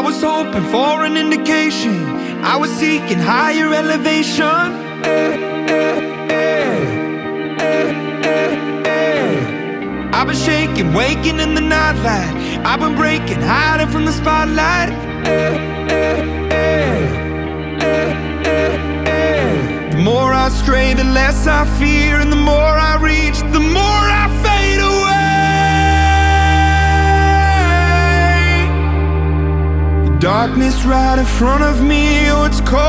was hoping for an indication. I was seeking higher elevation. I've been shaking, waking in the nightlight. I've been breaking, hiding from the spotlight. The more I stray, the less I fear, and the more I reach, the more I darkness right in front of me, oh, it's calling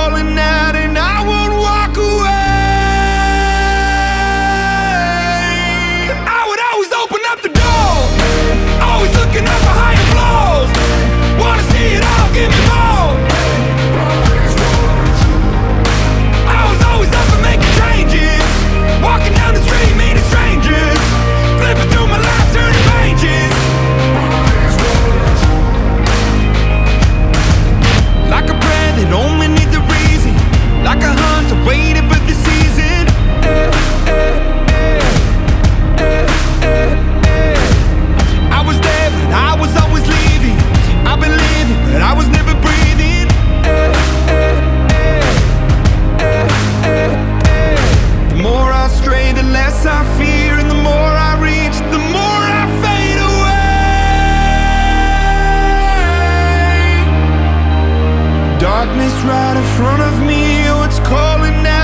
Darkness right in front of me, oh, it's calling out.